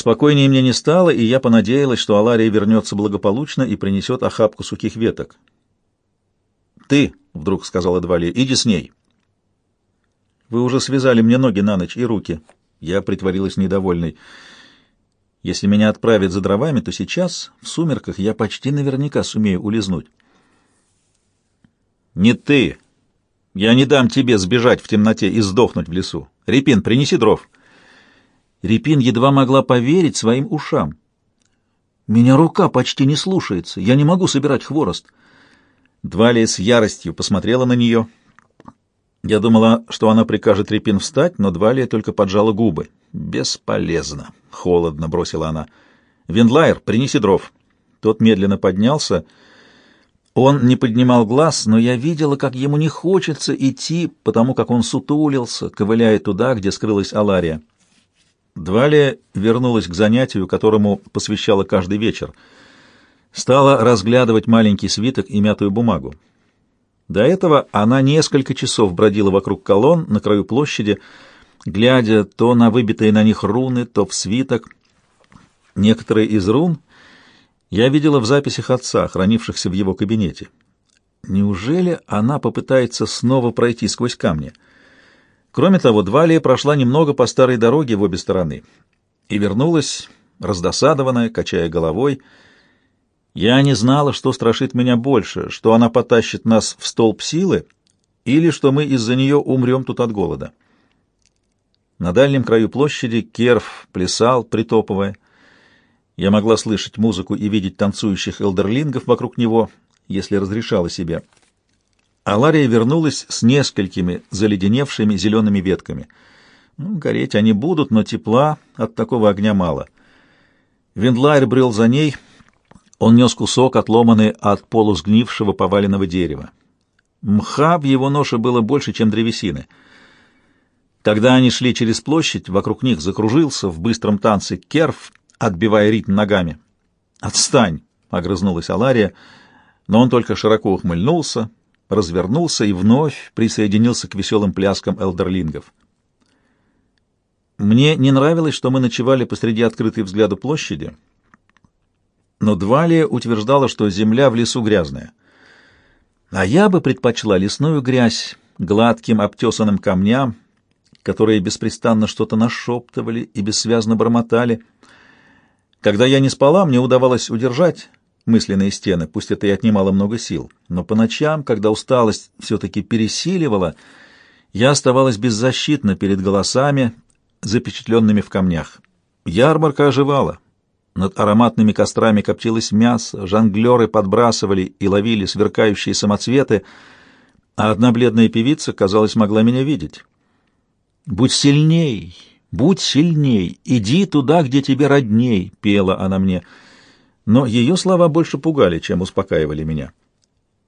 Спокойнее мне не стало, и я понадеялась, что Алария вернется благополучно и принесет охапку сухих веток. «Ты», — вдруг сказала Двали, — «иди с ней». «Вы уже связали мне ноги на ночь и руки». Я притворилась недовольной. «Если меня отправят за дровами, то сейчас, в сумерках, я почти наверняка сумею улизнуть». «Не ты. Я не дам тебе сбежать в темноте и сдохнуть в лесу. Репин, принеси дров». Репин едва могла поверить своим ушам. «Меня рука почти не слушается. Я не могу собирать хворост». Двалия с яростью посмотрела на нее. Я думала, что она прикажет Репин встать, но Двалия только поджала губы. «Бесполезно», — холодно бросила она. «Виндлайер, принеси дров». Тот медленно поднялся. Он не поднимал глаз, но я видела, как ему не хочется идти, потому как он сутулился, ковыляя туда, где скрылась Алария. Двалия вернулась к занятию, которому посвящала каждый вечер. Стала разглядывать маленький свиток и мятую бумагу. До этого она несколько часов бродила вокруг колонн на краю площади, глядя то на выбитые на них руны, то в свиток. Некоторые из рун я видела в записях отца, хранившихся в его кабинете. Неужели она попытается снова пройти сквозь камни? Кроме того, Двалия прошла немного по старой дороге в обе стороны и вернулась, раздосадованная, качая головой. Я не знала, что страшит меня больше, что она потащит нас в столб силы или что мы из-за нее умрем тут от голода. На дальнем краю площади Керф плясал, притопывая. Я могла слышать музыку и видеть танцующих элдерлингов вокруг него, если разрешала себе. Алария вернулась с несколькими заледеневшими зелеными ветками. Ну, гореть они будут, но тепла от такого огня мало. Вендлайр брел за ней. Он нес кусок, отломанный от полусгнившего поваленного дерева. Мха в его ноше было больше, чем древесины. Тогда они шли через площадь, вокруг них закружился в быстром танце керф, отбивая ритм ногами. «Отстань!» — огрызнулась Алария, но он только широко ухмыльнулся, развернулся и вновь присоединился к веселым пляскам элдерлингов. Мне не нравилось, что мы ночевали посреди открытой взгляду площади, но Двалия утверждала, что земля в лесу грязная. А я бы предпочла лесную грязь гладким обтесанным камням, которые беспрестанно что-то нашептывали и бессвязно бормотали — когда я не спала, мне удавалось удержать мысленные стены, пусть это и отнимало много сил. Но по ночам, когда усталость все-таки пересиливала, я оставалась беззащитна перед голосами, запечатленными в камнях. Ярмарка оживала. Над ароматными кострами коптилось мясо, жонглеры подбрасывали и ловили сверкающие самоцветы, а одна бледная певица, казалось, могла меня видеть. «Будь сильней!» «Будь сильней, иди туда, где тебе родней», — пела она мне. Но ее слова больше пугали, чем успокаивали меня.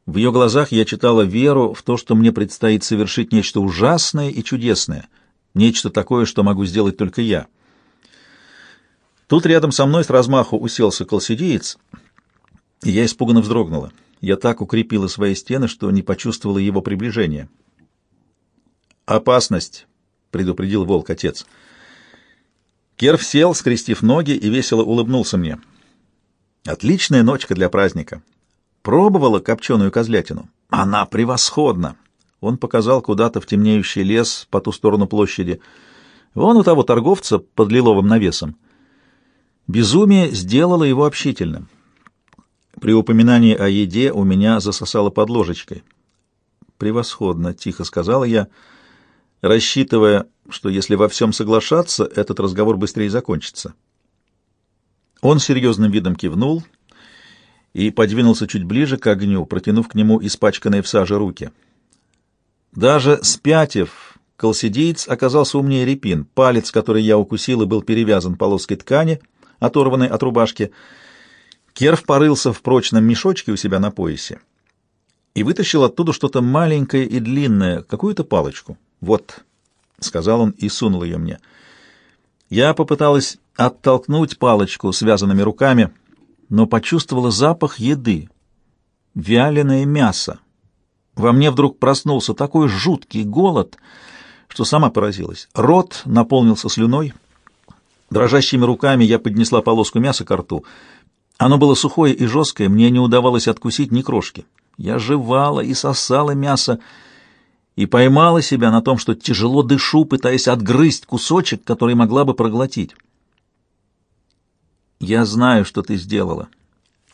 В ее глазах я читала веру в то, что мне предстоит совершить нечто ужасное и чудесное, нечто такое, что могу сделать только я. Тут рядом со мной с размаху уселся колсидеец, и я испуганно вздрогнула. Я так укрепила свои стены, что не почувствовала его приближения. «Опасность», — предупредил волк-отец, — Керв сел, скрестив ноги, и весело улыбнулся мне. Отличная ночка для праздника. Пробовала копченую козлятину. Она превосходна. Он показал куда-то в темнеющий лес по ту сторону площади. Вон у того торговца под лиловым навесом. Безумие сделало его общительным. При упоминании о еде у меня засосало под ложечкой. «Превосходно», — тихо сказала я, рассчитывая, что если во всем соглашаться, этот разговор быстрее закончится. Он серьезным видом кивнул и подвинулся чуть ближе к огню, протянув к нему испачканные в саже руки. Даже спятив, колсидиец оказался умнее репин. Палец, который я укусила, был перевязан полоской ткани, оторванной от рубашки. Керв порылся в прочном мешочке у себя на поясе и вытащил оттуда что-то маленькое и длинное, какую-то палочку. Вот — сказал он и сунул ее мне. Я попыталась оттолкнуть палочку связанными руками, но почувствовала запах еды. Вяленое мясо. Во мне вдруг проснулся такой жуткий голод, что сама поразилась. Рот наполнился слюной. Дрожащими руками я поднесла полоску мяса к рту. Оно было сухое и жесткое, мне не удавалось откусить ни крошки. Я жевала и сосала мясо, и поймала себя на том, что тяжело дышу, пытаясь отгрызть кусочек, который могла бы проглотить. «Я знаю, что ты сделала».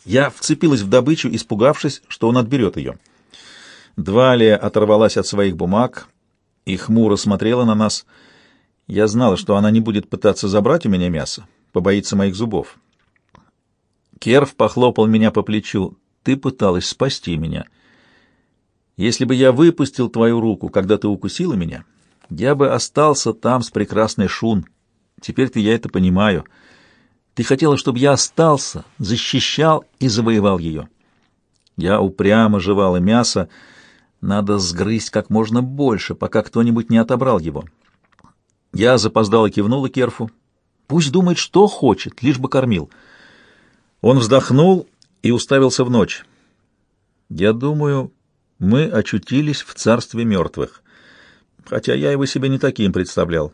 Я вцепилась в добычу, испугавшись, что он отберет ее. Двалия оторвалась от своих бумаг и хмуро смотрела на нас. Я знала, что она не будет пытаться забрать у меня мясо, побоится моих зубов. Керв похлопал меня по плечу. «Ты пыталась спасти меня». Если бы я выпустил твою руку, когда ты укусила меня, я бы остался там с прекрасной Шун. Теперь-то я это понимаю. Ты хотела, чтобы я остался, защищал и завоевал ее. Я упрямо жевала мясо. Надо сгрызть как можно больше, пока кто-нибудь не отобрал его. Я запоздало кивнула Керфу. Пусть думает, что хочет, лишь бы кормил. Он вздохнул и уставился в ночь. Я думаю, мы очутились в царстве мертвых, хотя я его себе не таким представлял.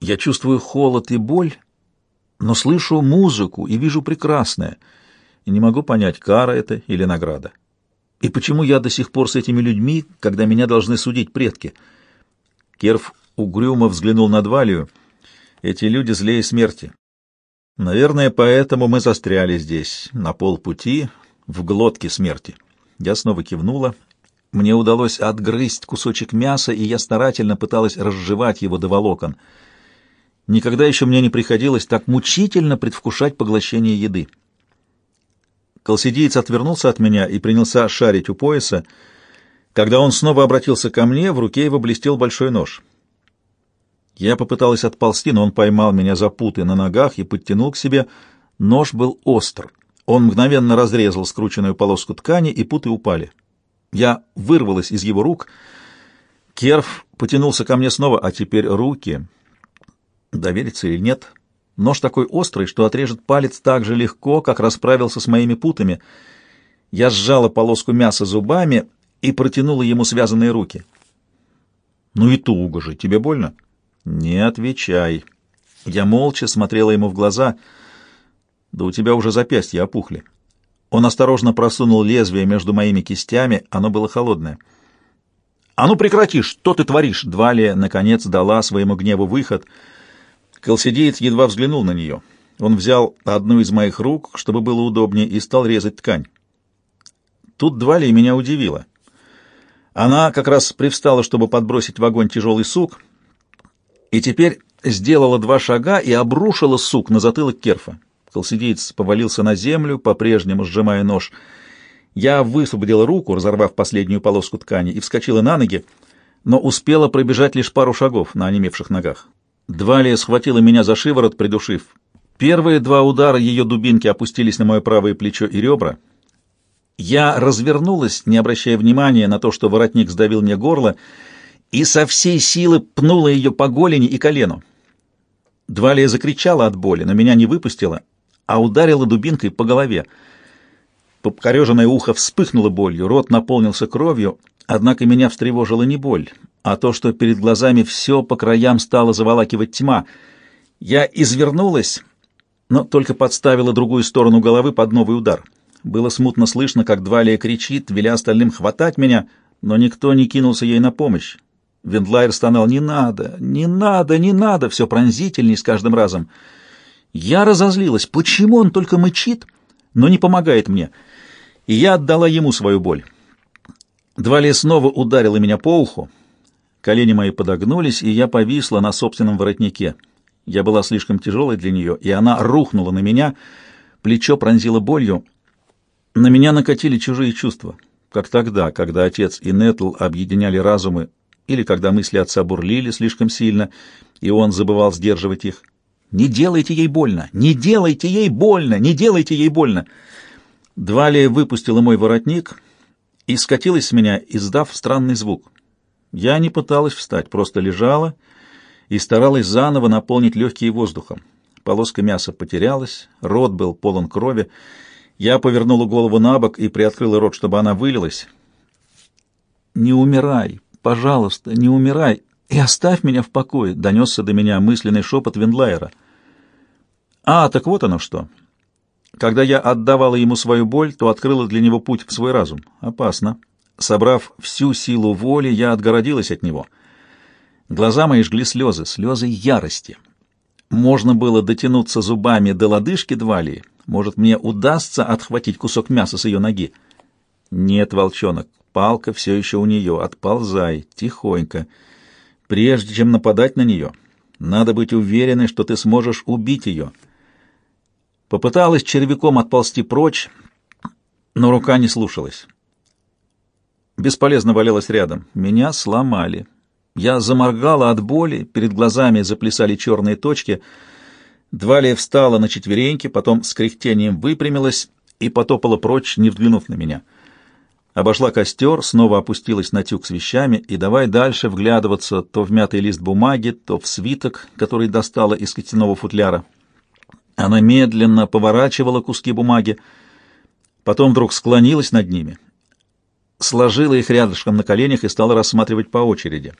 Я чувствую холод и боль, но слышу музыку и вижу прекрасное, и не могу понять, кара это или награда. И почему я до сих пор с этими людьми, когда меня должны судить предки? Керф угрюмо взглянул на Двалию. Эти люди злее смерти. Наверное, поэтому мы застряли здесь, на полпути, в глотке смерти. Я снова кивнула. Мне удалось отгрызть кусочек мяса, и я старательно пыталась разжевать его до волокон. Никогда еще мне не приходилось так мучительно предвкушать поглощение еды. Колсидиец отвернулся от меня и принялся шарить у пояса. Когда он снова обратился ко мне, в руке его блестел большой нож. Я попыталась отползти, но он поймал меня за путы на ногах и подтянул к себе. Нож был остр. Он мгновенно разрезал скрученную полоску ткани, и путы упали. Я вырвалась из его рук. Керф потянулся ко мне снова, а теперь руки. Довериться или нет? Нож такой острый, что отрежет палец так же легко, как расправился с моими путами. Я сжала полоску мяса зубами и протянула ему связанные руки. «Ну и туго же. Тебе больно?» «Не отвечай». Я молча смотрела ему в глаза — да у тебя уже запястья опухли. Он осторожно просунул лезвие между моими кистями, оно было холодное. «А ну прекрати, что ты творишь?» Двалия, наконец, дала своему гневу выход. Колсидеец едва взглянул на нее. Он взял одну из моих рук, чтобы было удобнее, и стал резать ткань. Тут Двалия меня удивила. Она как раз привстала, чтобы подбросить в огонь тяжелый сук, и теперь сделала два шага и обрушила сук на затылок Керфа. Колсидеец повалился на землю, по-прежнему сжимая нож. Я высвободила руку, разорвав последнюю полоску ткани, и вскочила на ноги, но успела пробежать лишь пару шагов на онемевших ногах. Двалия схватила меня за шиворот, придушив. Первые два удара ее дубинки опустились на мое правое плечо и ребра. Я развернулась, не обращая внимания на то, что воротник сдавил мне горло, и со всей силы пнула ее по голени и колену. Двалия закричала от боли, но меня не выпустила, а ударила дубинкой по голове. Покореженное ухо вспыхнуло болью, рот наполнился кровью, однако меня встревожила не боль, а то, что перед глазами все по краям стало заволакивать тьма. Я извернулась, но только подставила другую сторону головы под новый удар. Было смутно слышно, как Двалия кричит, веля остальным хватать меня, но никто не кинулся ей на помощь. Вендлайер стонал «Не надо! Не надо! Не надо!» все пронзительней с каждым разом. Я разозлилась. Почему он только мычит, но не помогает мне? И я отдала ему свою боль. Двалия снова ударила меня по уху. Колени мои подогнулись, и я повисла на собственном воротнике. Я была слишком тяжелой для нее, и она рухнула на меня. Плечо пронзило болью. На меня накатили чужие чувства, как тогда, когда отец и Нетл объединяли разумы, или когда мысли отца бурлили слишком сильно, и он забывал сдерживать их. Не делайте ей больно! Не делайте ей больно! Не делайте ей больно!» Двалия выпустила мой воротник и скатилась с меня, издав странный звук. Я не пыталась встать, просто лежала и старалась заново наполнить легкие воздухом. Полоска мяса потерялась, рот был полон крови. Я повернула голову на бок и приоткрыла рот, чтобы она вылилась. «Не умирай, пожалуйста, не умирай и оставь меня в покое», — донесся до меня мысленный шепот Вендлайера — А, так вот оно что. Когда я отдавала ему свою боль, то открыла для него путь в свой разум. Опасно. Собрав всю силу воли, я отгородилась от него. Глаза мои жгли слезы, слезы ярости. Можно было дотянуться зубами до лодыжки Двалии. Может, мне удастся отхватить кусок мяса с ее ноги. Нет, волчонок, палка все еще у нее. Отползай, тихонько. Прежде чем нападать на нее, надо быть уверенной, что ты сможешь убить ее. Попыталась червяком отползти прочь, но рука не слушалась. Бесполезно валялась рядом. Меня сломали. Я заморгала от боли, перед глазами заплясали черные точки. Двалия встала на четвереньки, потом с кряхтением выпрямилась и потопала прочь, не взглянув на меня. Обошла костер, снова опустилась на тюк с вещами и давай дальше вглядываться то в мятый лист бумаги, то в свиток, который достала из костяного футляра. Она медленно поворачивала куски бумаги, потом вдруг склонилась над ними, сложила их рядышком на коленях и стала рассматривать по очереди.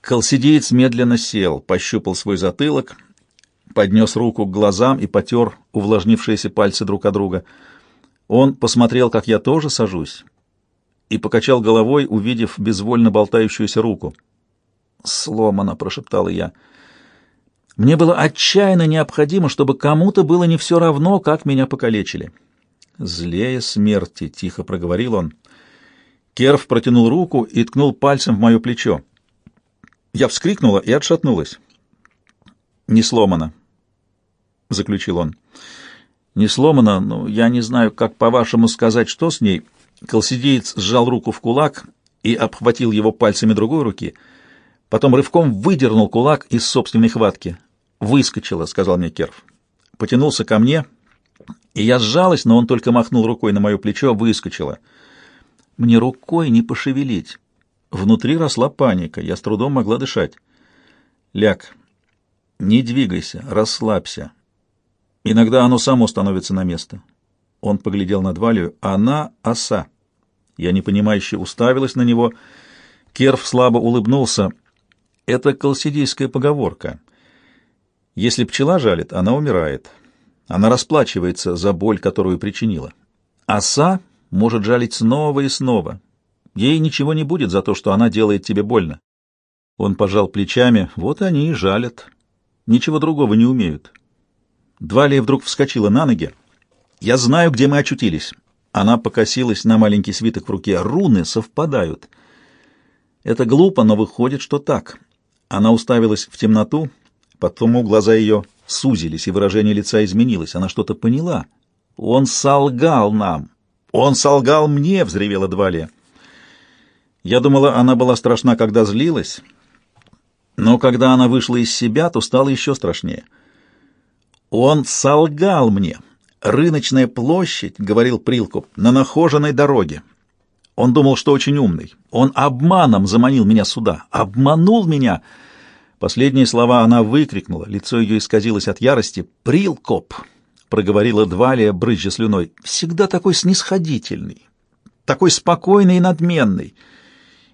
Колсидеец медленно сел, пощупал свой затылок, поднес руку к глазам и потер увлажнившиеся пальцы друг от друга. Он посмотрел, как я тоже сажусь, и покачал головой, увидев безвольно болтающуюся руку. «Сломано», — прошептала я, — мне было отчаянно необходимо, чтобы кому-то было не все равно, как меня покалечили. «Злее смерти», — тихо проговорил он. Керв протянул руку и ткнул пальцем в мое плечо. Я вскрикнула и отшатнулась. «Не сломано», — заключил он. «Не сломано, но я не знаю, как по-вашему сказать, что с ней». Колсидеец сжал руку в кулак и обхватил его пальцами другой руки — Потом рывком выдернул кулак из собственной хватки. «Выскочила», — сказал мне Керф. Потянулся ко мне, и я сжалась, но он только махнул рукой на мое плечо, выскочила. Мне рукой не пошевелить. Внутри росла паника, я с трудом могла дышать. «Ляг, не двигайся, расслабься. Иногда оно само становится на место». Он поглядел на Двалию. «Она — оса». Я непонимающе уставилась на него. Керф слабо улыбнулся — это колсидийская поговорка. Если пчела жалит, она умирает. Она расплачивается за боль, которую причинила. Оса может жалить снова и снова. Ей ничего не будет за то, что она делает тебе больно. Он пожал плечами. Вот они и жалят. Ничего другого не умеют. Двалия вдруг вскочила на ноги. «Я знаю, где мы очутились». Она покосилась на маленький свиток в руке. «Руны совпадают». Это глупо, но выходит, что так. Она уставилась в темноту, потом глаза ее сузились, и выражение лица изменилось. Она что-то поняла. «Он солгал нам! Он солгал мне!» — взревела Двалия. Я думала, она была страшна, когда злилась, но когда она вышла из себя, то стало еще страшнее. «Он солгал мне!» «Рыночная площадь», — говорил Прилкуп, — «на нахоженной дороге. Он думал, что очень умный. Он обманом заманил меня сюда. Обманул меня. Последние слова она выкрикнула. Лицо ее исказилось от ярости. «Прилкоп!» — проговорила Двалия, брызжа слюной. «Всегда такой снисходительный, такой спокойный и надменный,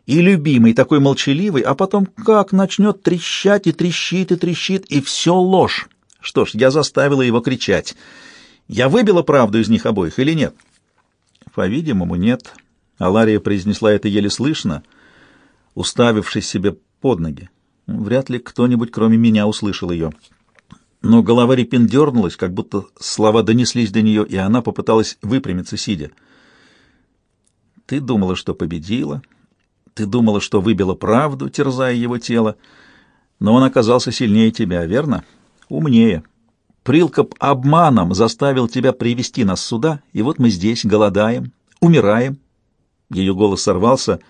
и любимый, такой молчаливый, а потом как начнет трещать и трещит и трещит, и все ложь. Что ж, я заставила его кричать. Я выбила правду из них обоих или нет?» «По-видимому, нет». Алария произнесла это еле слышно, уставившись себе под ноги. Вряд ли кто-нибудь, кроме меня, услышал ее. Но голова Репин дернулась, как будто слова донеслись до нее, и она попыталась выпрямиться, сидя. «Ты думала, что победила, ты думала, что выбила правду, терзая его тело, но он оказался сильнее тебя, верно? Умнее. Прилкоп обманом заставил тебя привести нас сюда, и вот мы здесь голодаем, умираем, ее голос сорвался.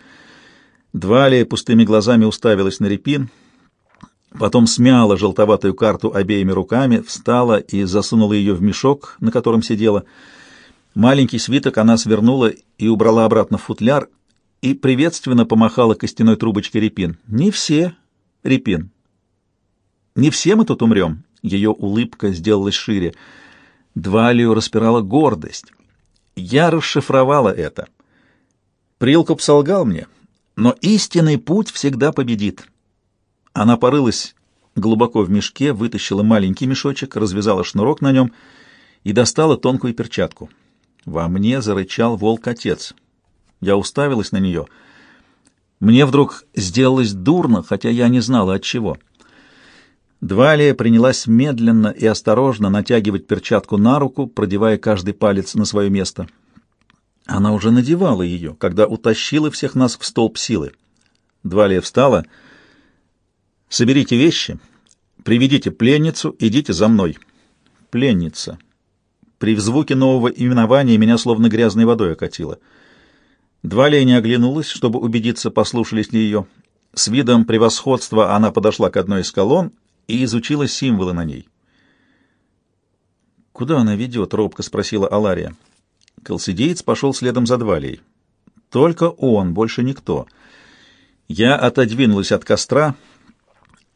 Двалия пустыми глазами уставилась на репин, потом смяла желтоватую карту обеими руками, встала и засунула ее в мешок, на котором сидела. Маленький свиток она свернула и убрала обратно в футляр и приветственно помахала костяной трубочкой репин. «Не все, репин. Не все мы тут умрем». Ее улыбка сделалась шире. Двалию распирала гордость. Я расшифровала это — Прилкоп солгал мне, но истинный путь всегда победит. Она порылась глубоко в мешке, вытащила маленький мешочек, развязала шнурок на нем и достала тонкую перчатку. Во мне зарычал волк-отец. Я уставилась на нее. Мне вдруг сделалось дурно, хотя я не знала от чего. Двалия принялась медленно и осторожно натягивать перчатку на руку, продевая каждый палец на свое место. Она уже надевала ее, когда утащила всех нас в столб силы. Двалия встала. «Соберите вещи, приведите пленницу, идите за мной». «Пленница». При звуке нового именования меня словно грязной водой окатило. Двалия не оглянулась, чтобы убедиться, послушались ли ее. С видом превосходства она подошла к одной из колонн и изучила символы на ней. «Куда она ведет?» — робко спросила Алария. Колсидеец пошел следом за Двалией. «Только он, больше никто». Я отодвинулась от костра.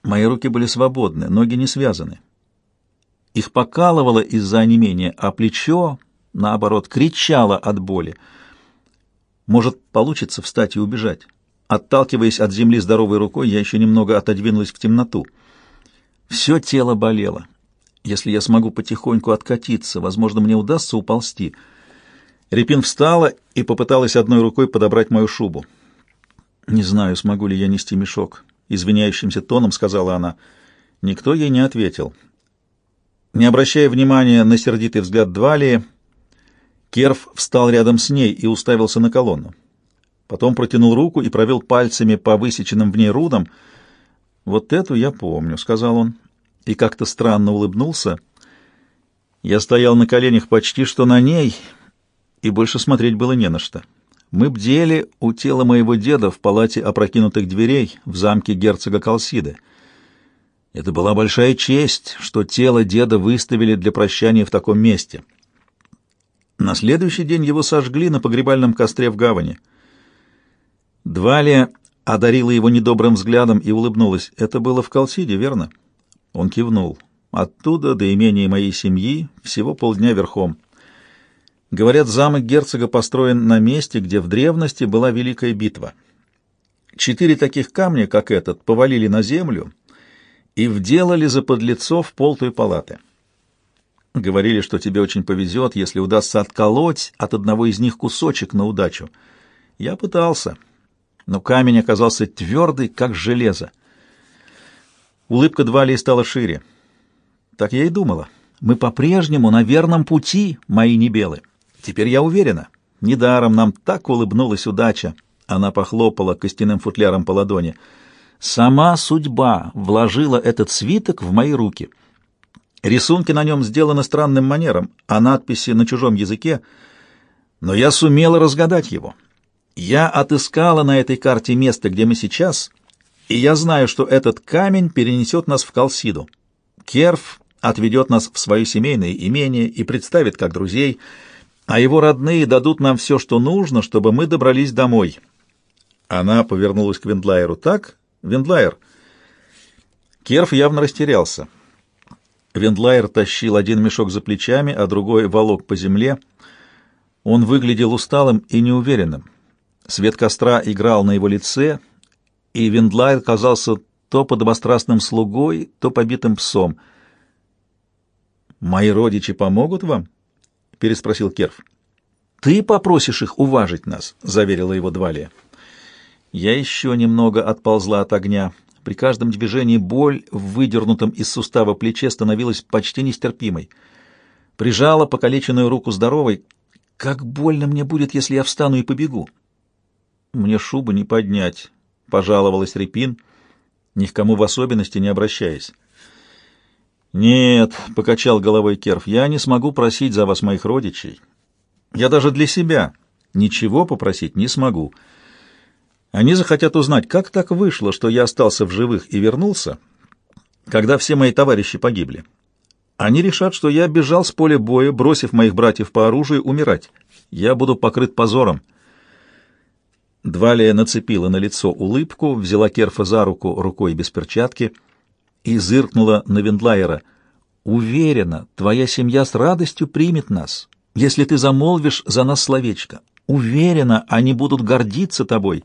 Мои руки были свободны, ноги не связаны. Их покалывало из-за онемения, а плечо, наоборот, кричало от боли. Может, получится встать и убежать. Отталкиваясь от земли здоровой рукой, я еще немного отодвинулась в темноту. Все тело болело. Если я смогу потихоньку откатиться, возможно, мне удастся уползти. Репин встала и попыталась одной рукой подобрать мою шубу. «Не знаю, смогу ли я нести мешок», — извиняющимся тоном сказала она. Никто ей не ответил. Не обращая внимания на сердитый взгляд Двалии, Керф встал рядом с ней и уставился на колонну. Потом протянул руку и провел пальцами по высеченным в ней рудам. «Вот эту я помню», — сказал он, и как-то странно улыбнулся. Я стоял на коленях почти что на ней, и больше смотреть было не на что. Мы бдели у тела моего деда в палате опрокинутых дверей в замке герцога Калсиды. Это была большая честь, что тело деда выставили для прощания в таком месте. На следующий день его сожгли на погребальном костре в гавани. Двалия одарила его недобрым взглядом и улыбнулась. «Это было в Калсиде, верно?» Он кивнул. «Оттуда до имения моей семьи всего полдня верхом». Говорят, замок герцога построен на месте, где в древности была великая битва. Четыре таких камня, как этот, повалили на землю и вделали за подлецов пол той палаты. Говорили, что тебе очень повезет, если удастся отколоть от одного из них кусочек на удачу. Я пытался, но камень оказался твердый, как железо. Улыбка Двалии стала шире. Так я и думала. Мы по-прежнему на верном пути, мои небелы. Теперь я уверена. Недаром нам так улыбнулась удача. Она похлопала костяным футляром по ладони — Сама судьба вложила этот свиток в мои руки. Рисунки на нем сделаны странным манером, а надписи на чужом языке, но я сумела разгадать его. Я отыскала на этой карте место, где мы сейчас, и я знаю, что этот камень перенесет нас в Калсиду. Керф отведет нас в свое семейное имение и представит как друзей, а его родные дадут нам все, что нужно, чтобы мы добрались домой. Она повернулась к Вендлайеру так, Вендлайер. Керф явно растерялся. Вендлайер тащил один мешок за плечами, а другой волок по земле. Он выглядел усталым и неуверенным. Свет костра играл на его лице, и Вендлайер казался то подобострастным слугой, то побитым псом. «Мои родичи помогут вам?» — переспросил Керф. «Ты попросишь их уважить нас», — заверила его Двалия. Я еще немного отползла от огня. При каждом движении боль в выдернутом из сустава плече становилась почти нестерпимой. Прижала покалеченную руку здоровой. Как больно мне будет, если я встану и побегу. Мне шубу не поднять, — пожаловалась Репин, ни к кому в особенности не обращаясь. «Нет», — покачал головой Керф, — «я не смогу просить за вас моих родичей. Я даже для себя ничего попросить не смогу». Они захотят узнать, как так вышло, что я остался в живых и вернулся, когда все мои товарищи погибли. Они решат, что я бежал с поля боя, бросив моих братьев по оружию умирать. Я буду покрыт позором. Двалия нацепила на лицо улыбку, взяла Керфа за руку рукой без перчатки и зыркнула на Вендлайера. «Уверена, твоя семья с радостью примет нас, если ты замолвишь за нас словечко. Уверена, они будут гордиться тобой».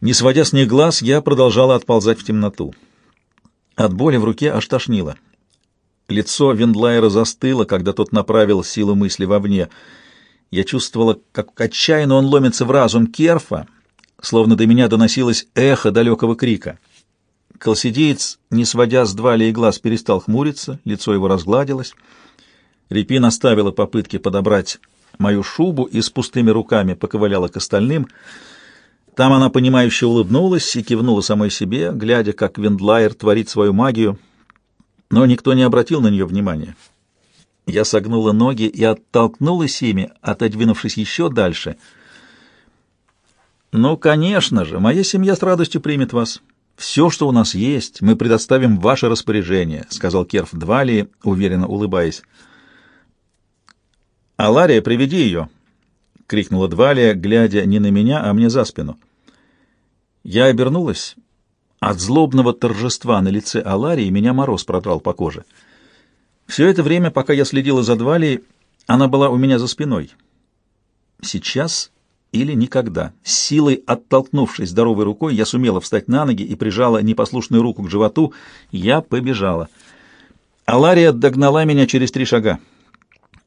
Не сводя с них глаз, я продолжала отползать в темноту. От боли в руке аж тошнило. Лицо Вендлайера застыло, когда тот направил силу мысли вовне. Я чувствовала, как отчаянно он ломится в разум Керфа, словно до меня доносилось эхо далекого крика. Колсидеец, не сводя с двали и глаз, перестал хмуриться, лицо его разгладилось. Репин оставила попытки подобрать мою шубу и с пустыми руками поковыляла к остальным. Там она, понимающе улыбнулась и кивнула самой себе, глядя, как Вендлайер творит свою магию, но никто не обратил на нее внимания. Я согнула ноги и оттолкнулась ими, отодвинувшись еще дальше. «Ну, конечно же, моя семья с радостью примет вас. Все, что у нас есть, мы предоставим в ваше распоряжение», — сказал Керф Двали, уверенно улыбаясь. «Алария, приведи ее!» — крикнула Двалия, глядя не на меня, а мне за спину. Я обернулась. От злобного торжества на лице Аларии меня мороз продрал по коже. Все это время, пока я следила за Двалией, она была у меня за спиной. Сейчас или никогда. С силой оттолкнувшись здоровой рукой, я сумела встать на ноги и прижала непослушную руку к животу. Я побежала. Алария догнала меня через три шага.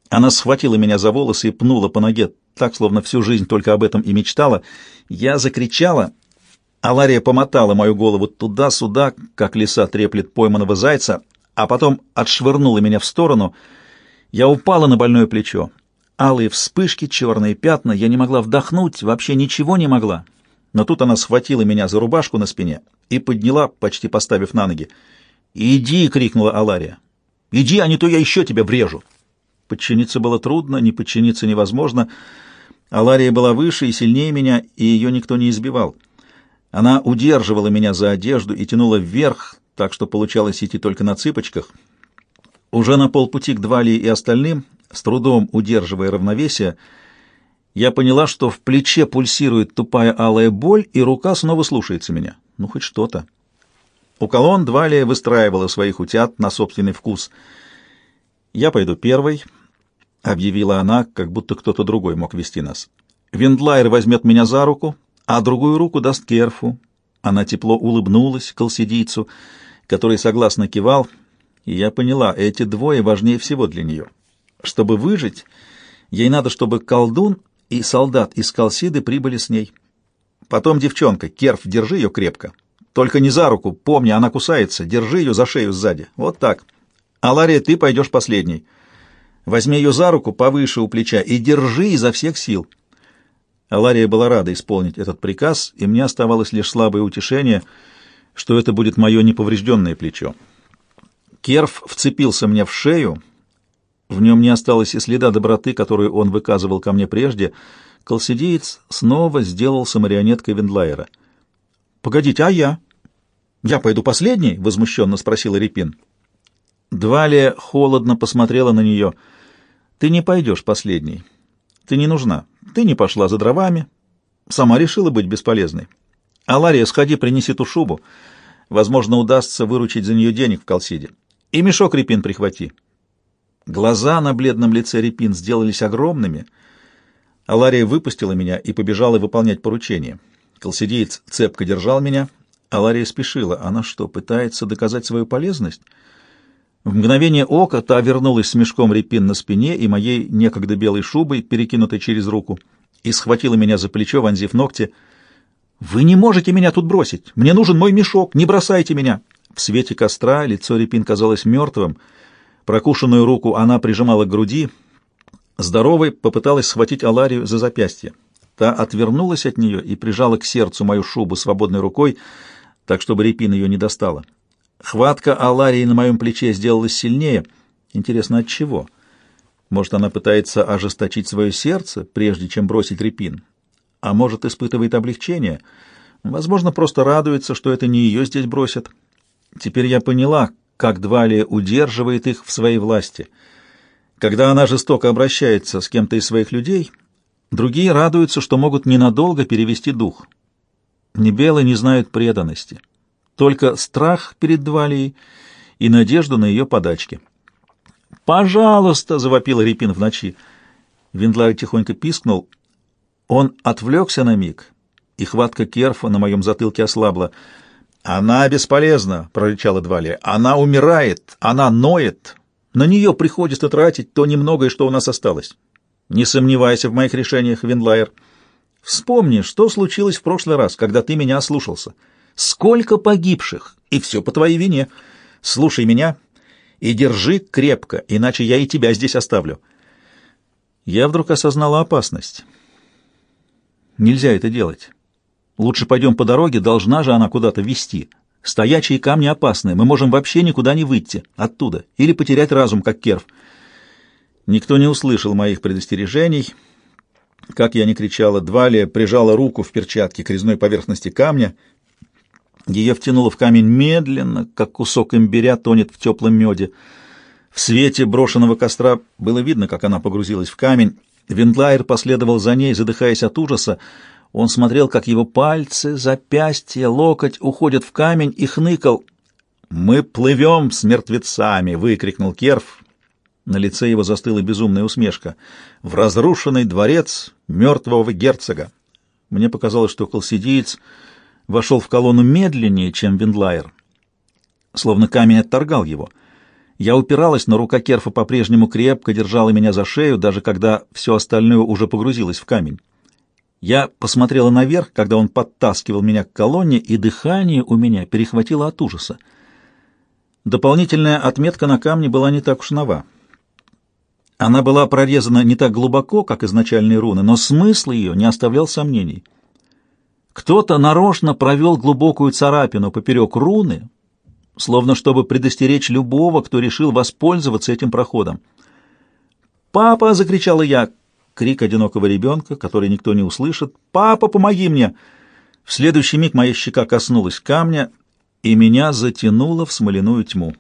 Она схватила меня за волосы и пнула по ноге, так, словно всю жизнь только об этом и мечтала. Я закричала, а Лария помотала мою голову туда-сюда, как лиса треплет пойманного зайца, а потом отшвырнула меня в сторону. Я упала на больное плечо. Алые вспышки, черные пятна, я не могла вдохнуть, вообще ничего не могла. Но тут она схватила меня за рубашку на спине и подняла, почти поставив на ноги. «Иди!» — крикнула Алария. «Иди, а не то я еще тебя врежу!» Подчиниться было трудно, не подчиниться невозможно. Алария была выше и сильнее меня, и ее никто не избивал. Она удерживала меня за одежду и тянула вверх, так что получалось идти только на цыпочках. Уже на полпути к Двалии и остальным, с трудом удерживая равновесие, я поняла, что в плече пульсирует тупая алая боль, и рука снова слушается меня. Ну, хоть что-то. У колонн Двалия выстраивала своих утят на собственный вкус. Я пойду первой, — объявила она, как будто кто-то другой мог вести нас. «Виндлайер возьмет меня за руку, а другую руку даст Керфу». Она тепло улыбнулась колсидийцу, который согласно кивал, и я поняла, эти двое важнее всего для нее. Чтобы выжить, ей надо, чтобы колдун и солдат из Калсиды прибыли с ней. Потом девчонка, Керф, держи ее крепко. Только не за руку, помни, она кусается, держи ее за шею сзади. Вот так. А Лария, ты пойдешь последней. Возьми ее за руку повыше у плеча и держи изо всех сил. Алария была рада исполнить этот приказ, и мне оставалось лишь слабое утешение, что это будет мое неповрежденное плечо. Керф вцепился мне в шею. В нем не осталось и следа доброты, которую он выказывал ко мне прежде. Колсидеец снова сделался марионеткой Вендлайера. «Погодите, а я?» «Я пойду последний?» — возмущенно спросила Репин. Двалия холодно посмотрела на нее. «Ты не пойдешь последней. Ты не нужна. Ты не пошла за дровами. Сама решила быть бесполезной. Алария, сходи, принеси ту шубу. Возможно, удастся выручить за нее денег в Колсиде. И мешок репин прихвати». Глаза на бледном лице репин сделались огромными. Алария выпустила меня и побежала выполнять поручение. Колсидеец цепко держал меня. Алария спешила. Она что, пытается доказать свою полезность? В мгновение ока та вернулась с мешком репин на спине и моей некогда белой шубой, перекинутой через руку, и схватила меня за плечо, вонзив ногти. «Вы не можете меня тут бросить! Мне нужен мой мешок! Не бросайте меня!» В свете костра лицо репин казалось мертвым. Прокушенную руку она прижимала к груди. Здоровой попыталась схватить Аларию за запястье. Та отвернулась от нее и прижала к сердцу мою шубу свободной рукой, так чтобы репин ее не достала. Хватка Аларии на моем плече сделалась сильнее. Интересно, от чего? Может, она пытается ожесточить свое сердце, прежде чем бросить репин? А может, испытывает облегчение? Возможно, просто радуется, что это не ее здесь бросят. Теперь я поняла, как Двалия удерживает их в своей власти. Когда она жестоко обращается с кем-то из своих людей, другие радуются, что могут ненадолго перевести дух. Небелы не знают преданности только страх перед Двалией и надежду на ее подачки. «Пожалуйста!» — завопил Репин в ночи. Виндлай тихонько пискнул. Он отвлекся на миг, и хватка керфа на моем затылке ослабла. «Она бесполезна!» — прорычала Двалия. «Она умирает! Она ноет! На нее приходится тратить то немногое, что у нас осталось. Не сомневайся в моих решениях, Винлайер. Вспомни, что случилось в прошлый раз, когда ты меня ослушался. Сколько погибших, и все по твоей вине. Слушай меня и держи крепко, иначе я и тебя здесь оставлю». Я вдруг осознала опасность. Нельзя это делать. Лучше пойдем по дороге, должна же она куда-то вести. Стоячие камни опасны, мы можем вообще никуда не выйти оттуда или потерять разум, как керв. Никто не услышал моих предостережений. Как я ни кричала, Двалия прижала руку в перчатке к резной поверхности камня. Ее втянуло в камень медленно, как кусок имбиря тонет в теплом меде. В свете брошенного костра было видно, как она погрузилась в камень. Виндлайер последовал за ней, задыхаясь от ужаса. Он смотрел, как его пальцы, запястья, локоть уходят в камень и хныкал. «Мы плывем с мертвецами!» — выкрикнул Керф. На лице его застыла безумная усмешка. «В разрушенный дворец мертвого герцога!» Мне показалось, что колсидиец вошел в колонну медленнее, чем Виндлайер. Словно камень отторгал его. Я упиралась, но рука Керфа по-прежнему крепко держала меня за шею, даже когда все остальное уже погрузилось в камень. Я посмотрела наверх, когда он подтаскивал меня к колонне, и дыхание у меня перехватило от ужаса. Дополнительная отметка на камне была не так уж нова. Она была прорезана не так глубоко, как изначальные руны, но смысл ее не оставлял сомнений. Кто-то нарочно провел глубокую царапину поперек руны, словно чтобы предостеречь любого, кто решил воспользоваться этим проходом. «Папа!» — закричала я. Крик одинокого ребенка, который никто не услышит. «Папа, помоги мне!» В следующий миг моя щека коснулась камня, и меня затянуло в смоляную тьму.